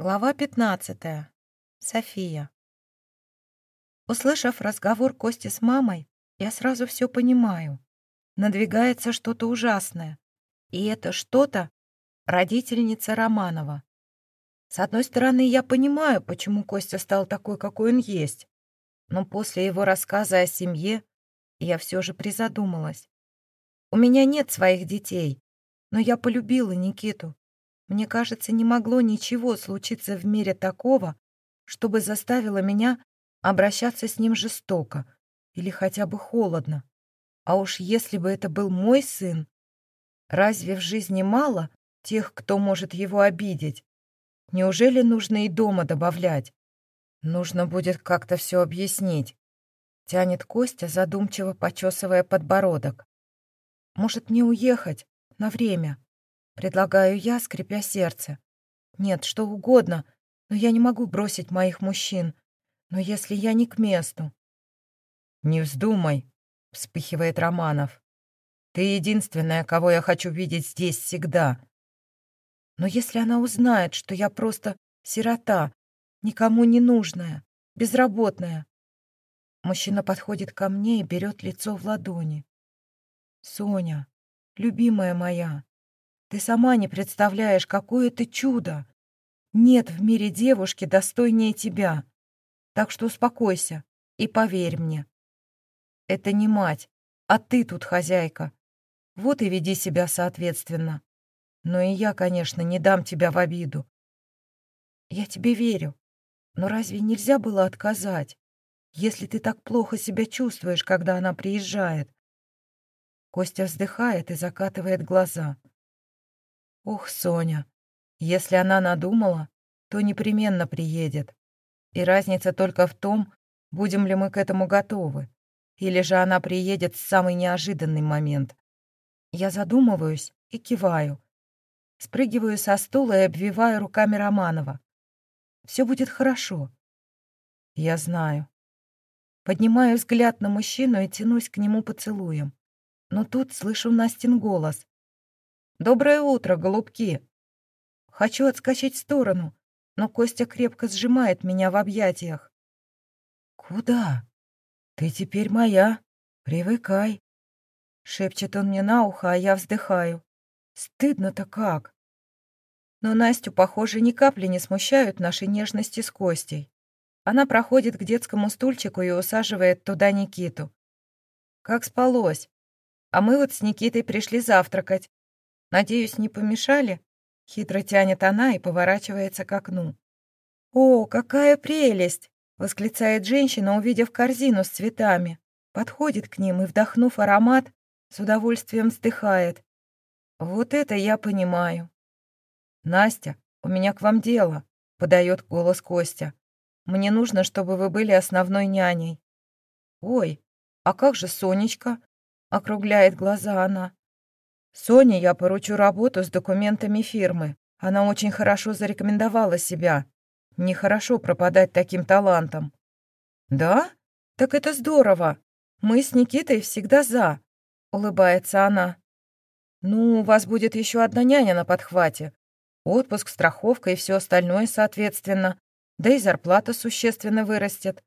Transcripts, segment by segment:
Глава 15. София. Услышав разговор Кости с мамой, я сразу все понимаю. Надвигается что-то ужасное. И это что-то родительница Романова. С одной стороны, я понимаю, почему Костя стал такой, какой он есть. Но после его рассказа о семье я все же призадумалась. У меня нет своих детей, но я полюбила Никиту мне кажется, не могло ничего случиться в мире такого, чтобы заставило меня обращаться с ним жестоко или хотя бы холодно. А уж если бы это был мой сын, разве в жизни мало тех, кто может его обидеть? Неужели нужно и дома добавлять? Нужно будет как-то все объяснить. Тянет Костя, задумчиво почесывая подбородок. Может, мне уехать на время? Предлагаю я, скрипя сердце. Нет, что угодно, но я не могу бросить моих мужчин. Но если я не к месту... «Не вздумай», — вспыхивает Романов. «Ты единственная, кого я хочу видеть здесь всегда». Но если она узнает, что я просто сирота, никому не нужная, безработная... Мужчина подходит ко мне и берет лицо в ладони. «Соня, любимая моя, ты сама не представляешь, какое ты чудо. Нет в мире девушки достойнее тебя. Так что успокойся и поверь мне. Это не мать, а ты тут хозяйка. Вот и веди себя соответственно. Но и я, конечно, не дам тебя в обиду. Я тебе верю. Но разве нельзя было отказать, если ты так плохо себя чувствуешь, когда она приезжает? Костя вздыхает и закатывает глаза. Ух, Соня, если она надумала, то непременно приедет. И разница только в том, будем ли мы к этому готовы. Или же она приедет в самый неожиданный момент. Я задумываюсь и киваю. Спрыгиваю со стула и обвиваю руками Романова. Все будет хорошо. Я знаю. Поднимаю взгляд на мужчину и тянусь к нему поцелуем. Но тут слышу Настин голос. «Доброе утро, голубки!» Хочу отскочить в сторону, но Костя крепко сжимает меня в объятиях. «Куда? Ты теперь моя. Привыкай!» Шепчет он мне на ухо, а я вздыхаю. Стыдно-то как. Но Настю, похоже, ни капли не смущают наши нежности с Костей. Она проходит к детскому стульчику и усаживает туда Никиту. Как спалось. А мы вот с Никитой пришли завтракать. Надеюсь, не помешали?» Хитро тянет она и поворачивается к окну. «О, какая прелесть!» — восклицает женщина, увидев корзину с цветами. Подходит к ним и, вдохнув аромат, с удовольствием вздыхает. «Вот это я понимаю». «Настя, у меня к вам дело», — подает голос Костя. «Мне нужно, чтобы вы были основной няней». «Ой, а как же Сонечка?» — округляет глаза она. Соне я поручу работу с документами фирмы. Она очень хорошо зарекомендовала себя. Нехорошо пропадать таким талантом. Да? Так это здорово. Мы с Никитой всегда за, улыбается она. Ну, у вас будет еще одна няня на подхвате. Отпуск, страховка и все остальное, соответственно. Да и зарплата существенно вырастет,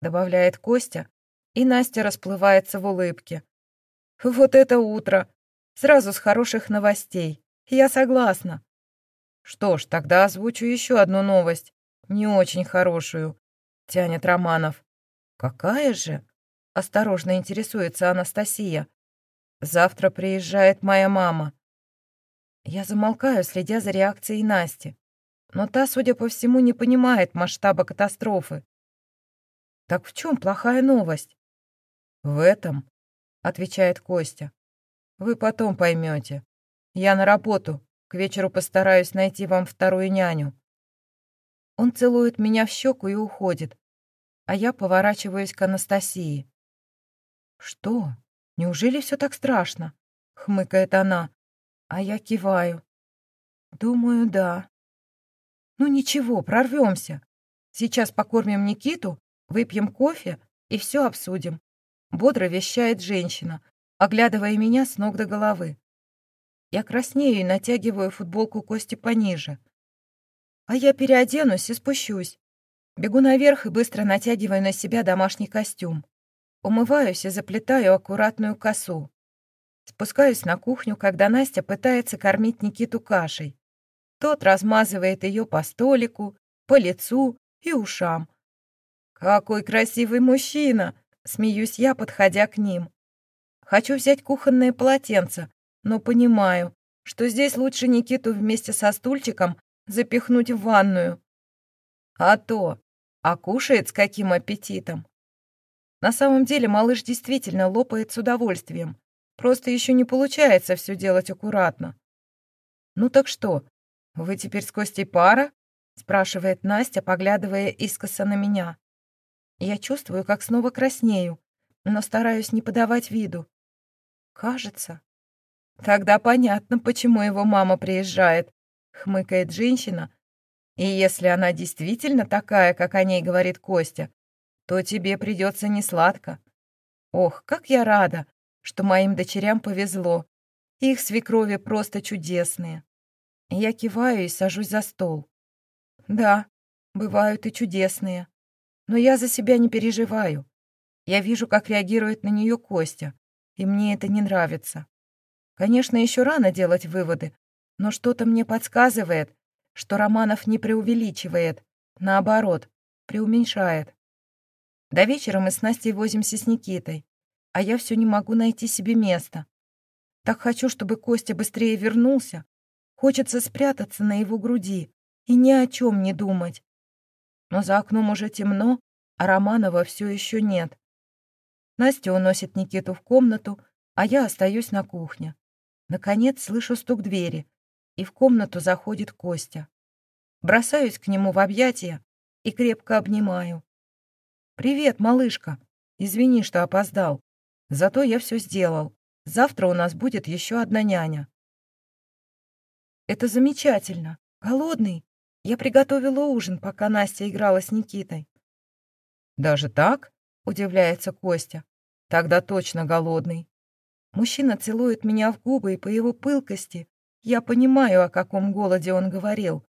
добавляет Костя, и Настя расплывается в улыбке. Вот это утро! Сразу с хороших новостей. Я согласна. Что ж, тогда озвучу еще одну новость. Не очень хорошую. Тянет Романов. Какая же? Осторожно интересуется Анастасия. Завтра приезжает моя мама. Я замолкаю, следя за реакцией Насти. Но та, судя по всему, не понимает масштаба катастрофы. Так в чем плохая новость? В этом, отвечает Костя. Вы потом поймете. Я на работу. К вечеру постараюсь найти вам вторую няню. Он целует меня в щеку и уходит, а я поворачиваюсь к Анастасии. «Что? Неужели все так страшно?» — хмыкает она, а я киваю. «Думаю, да». «Ну ничего, прорвемся. Сейчас покормим Никиту, выпьем кофе и все обсудим», — бодро вещает женщина, оглядывая меня с ног до головы. Я краснею и натягиваю футболку Кости пониже. а я переоденусь и спущусь. Бегу наверх и быстро натягиваю на себя домашний костюм. Умываюсь и заплетаю аккуратную косу. Спускаюсь на кухню, когда Настя пытается кормить Никиту кашей. Тот размазывает ее по столику, по лицу и ушам. «Какой красивый мужчина!» — смеюсь я, подходя к ним. Хочу взять кухонное полотенце, но понимаю, что здесь лучше Никиту вместе со стульчиком запихнуть в ванную. А то, а кушает с каким аппетитом. На самом деле малыш действительно лопает с удовольствием. Просто еще не получается все делать аккуратно. «Ну так что, вы теперь с Костей пара?» спрашивает Настя, поглядывая искоса на меня. Я чувствую, как снова краснею, но стараюсь не подавать виду. Кажется. Тогда понятно, почему его мама приезжает, хмыкает женщина. И если она действительно такая, как о ней говорит Костя, то тебе придется несладко. Ох, как я рада, что моим дочерям повезло. Их свекрови просто чудесные. Я киваю и сажусь за стол. Да, бывают и чудесные. Но я за себя не переживаю. Я вижу, как реагирует на нее Костя, и мне это не нравится. Конечно, еще рано делать выводы, но что-то мне подсказывает, что Романов не преувеличивает, наоборот, преуменьшает. До вечера мы с Настей возимся с Никитой а я все не могу найти себе места. Так хочу, чтобы Костя быстрее вернулся. Хочется спрятаться на его груди и ни о чем не думать. Но за окном уже темно, а Романова все еще нет. Настя уносит Никиту в комнату, а я остаюсь на кухне. Наконец слышу стук двери, и в комнату заходит Костя. Бросаюсь к нему в объятия и крепко обнимаю. «Привет, малышка. Извини, что опоздал. Зато я все сделал. Завтра у нас будет еще одна няня. Это замечательно. Голодный. Я приготовила ужин, пока Настя играла с Никитой. Даже так? Удивляется Костя. Тогда точно голодный. Мужчина целует меня в губы, и по его пылкости я понимаю, о каком голоде он говорил.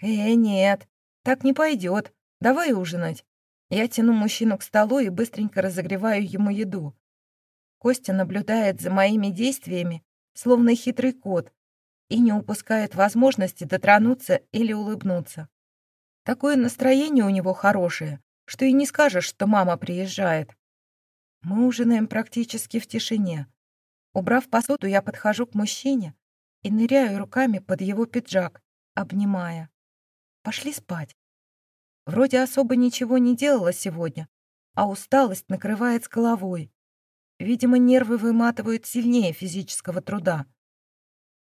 «Э, нет, так не пойдет. Давай ужинать». Я тяну мужчину к столу и быстренько разогреваю ему еду. Костя наблюдает за моими действиями, словно хитрый кот, и не упускает возможности дотронуться или улыбнуться. Такое настроение у него хорошее, что и не скажешь, что мама приезжает. Мы ужинаем практически в тишине. Убрав посуду, я подхожу к мужчине и ныряю руками под его пиджак, обнимая. Пошли спать. Вроде особо ничего не делала сегодня, а усталость накрывает с головой. Видимо, нервы выматывают сильнее физического труда.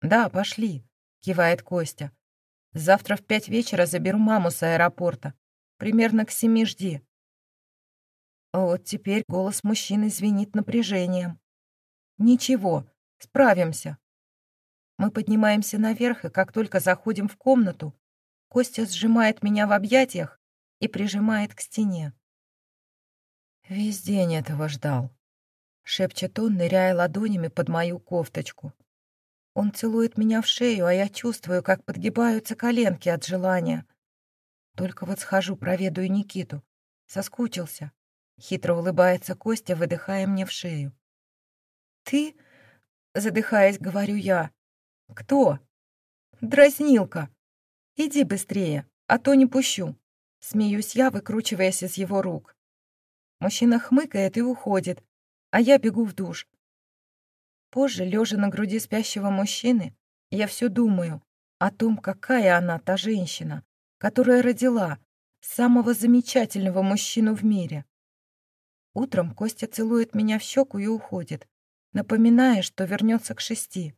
«Да, пошли», — кивает Костя. «Завтра в пять вечера заберу маму с аэропорта. Примерно к семи жди». Вот теперь голос мужчины звенит напряжением. «Ничего, справимся». Мы поднимаемся наверх, и как только заходим в комнату, Костя сжимает меня в объятиях и прижимает к стене. Весь день этого ждал. — шепчет он, ныряя ладонями под мою кофточку. Он целует меня в шею, а я чувствую, как подгибаются коленки от желания. Только вот схожу, проведаю Никиту. Соскучился. Хитро улыбается Костя, выдыхая мне в шею. «Ты?» — задыхаясь, говорю я. «Кто?» «Дразнилка. Иди быстрее, а то не пущу». Смеюсь я, выкручиваясь из его рук. Мужчина хмыкает и уходит, а я бегу в душ. Позже, лежа на груди спящего мужчины, я все думаю о том, какая она, та женщина, которая родила самого замечательного мужчину в мире. Утром Костя целует меня в щеку и уходит, напоминая, что вернется к шести.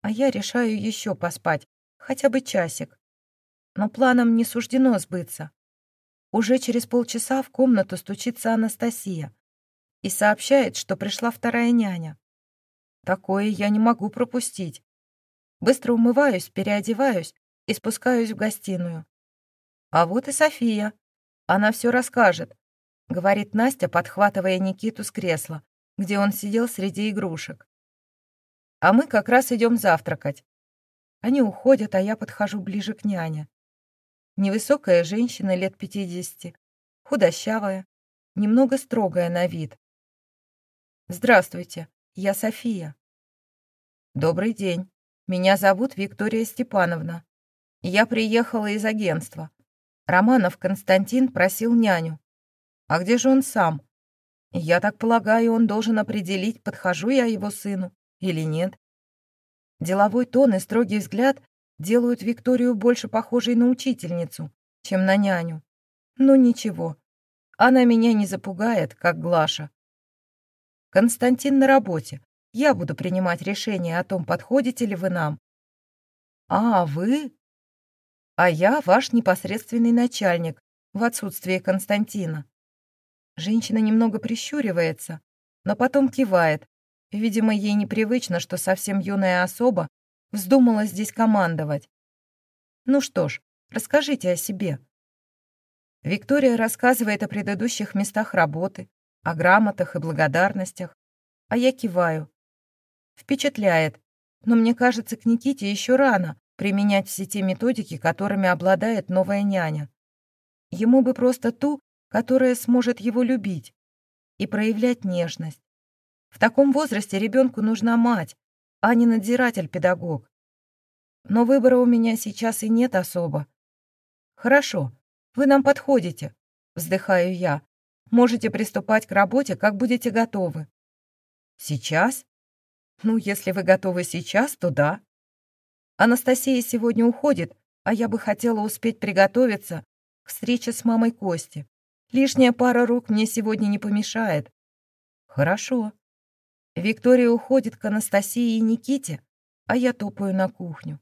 А я решаю еще поспать, хотя бы часик. Но планам не суждено сбыться. Уже через полчаса в комнату стучится Анастасия, и сообщает, что пришла вторая няня. Такое я не могу пропустить. Быстро умываюсь, переодеваюсь и спускаюсь в гостиную. А вот и София. Она все расскажет, говорит Настя, подхватывая Никиту с кресла, где он сидел среди игрушек. А мы как раз идем завтракать. Они уходят, а я подхожу ближе к няне. Невысокая женщина лет пятидесяти, худощавая, немного строгая на вид. «Здравствуйте, я София». «Добрый день. Меня зовут Виктория Степановна. Я приехала из агентства. Романов Константин просил няню. А где же он сам? Я так полагаю, он должен определить, подхожу я его сыну или нет. Деловой тон и строгий взгляд делают Викторию больше похожей на учительницу, чем на няню. Но ничего, она меня не запугает, как Глаша. Константин на работе. Я буду принимать решение о том, подходите ли вы нам. А, вы? А я ваш непосредственный начальник в отсутствие Константина. Женщина немного прищуривается, но потом кивает. Видимо, ей непривычно, что совсем юная особа вздумала здесь командовать. Ну что ж, расскажите о себе. Виктория рассказывает о предыдущих местах работы, о грамотах и благодарностях, а я киваю. Впечатляет, но мне кажется, к Никите еще рано применять все те методики, которыми обладает новая няня. Ему бы просто ту, которая сможет его любить и проявлять нежность. В таком возрасте ребенку нужна мать, а не надзиратель-педагог. Но выбора у меня сейчас и нет особо. Хорошо, вы нам подходите, вздыхаю я. Можете приступать к работе, как будете готовы. Сейчас? Ну, если вы готовы сейчас, то да. Анастасия сегодня уходит, а я бы хотела успеть приготовиться к встрече с мамой Кости. Лишняя пара рук мне сегодня не помешает. Хорошо. Виктория уходит к Анастасии и Никите, а я топаю на кухню.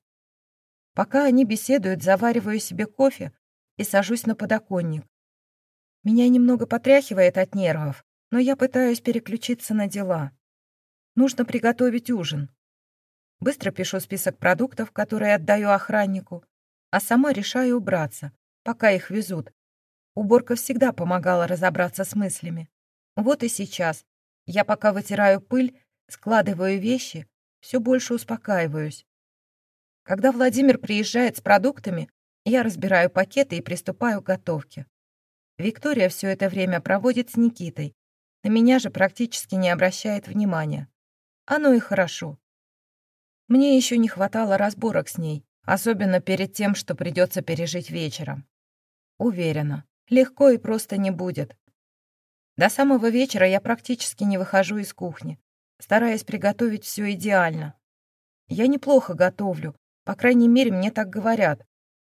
Пока они беседуют, завариваю себе кофе и сажусь на подоконник. Меня немного потряхивает от нервов, но я пытаюсь переключиться на дела. Нужно приготовить ужин. Быстро пишу список продуктов, которые отдаю охраннику, а сама решаю убраться, пока их везут. Уборка всегда помогала разобраться с мыслями. Вот и сейчас. Я пока вытираю пыль, складываю вещи, все больше успокаиваюсь. Когда Владимир приезжает с продуктами, я разбираю пакеты и приступаю к готовке. Виктория все это время проводит с Никитой. На меня же практически не обращает внимания. Оно и хорошо. Мне еще не хватало разборок с ней, особенно перед тем, что придется пережить вечером. Уверена, легко и просто не будет. До самого вечера я практически не выхожу из кухни, стараясь приготовить все идеально. Я неплохо готовлю, по крайней мере, мне так говорят.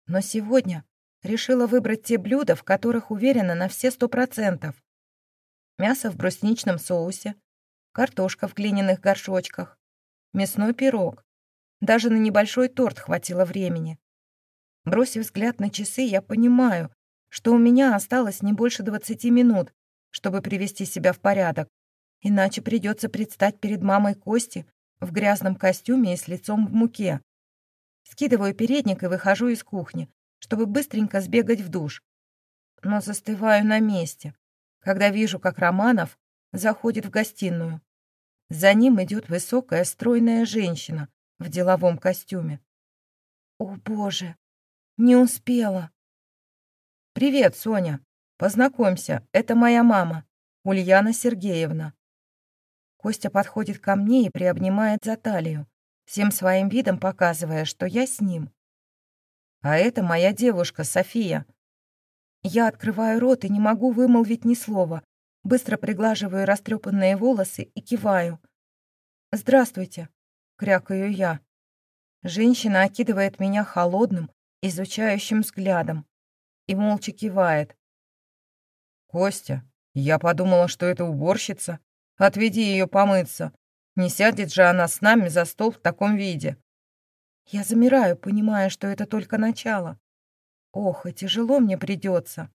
Но сегодня решила выбрать те блюда, в которых уверена на все сто процентов. Мясо в брусничном соусе, картошка в глиняных горшочках, мясной пирог. Даже на небольшой торт хватило времени. Бросив взгляд на часы, я понимаю, что у меня осталось не больше двадцати минут, чтобы привести себя в порядок, иначе придется предстать перед мамой Кости в грязном костюме и с лицом в муке. Скидываю передник и выхожу из кухни, чтобы быстренько сбегать в душ. Но застываю на месте, когда вижу, как Романов заходит в гостиную. За ним идет высокая, стройная женщина в деловом костюме. О, боже, не успела. «Привет, Соня. Познакомься, это моя мама, Ульяна Сергеевна». Костя подходит ко мне и приобнимает за талию, всем своим видом показывая, что я с ним. А это моя девушка, София. Я открываю рот и не могу вымолвить ни слова. Быстро приглаживаю растрепанные волосы и киваю. «Здравствуйте», — крякаю я. Женщина окидывает меня холодным, изучающим взглядом и молча кивает. «Костя, я подумала, что это уборщица. Отведи ее помыться. Не сядет же она с нами за стол в таком виде». Я замираю, понимая, что это только начало. Ох, и тяжело мне придется.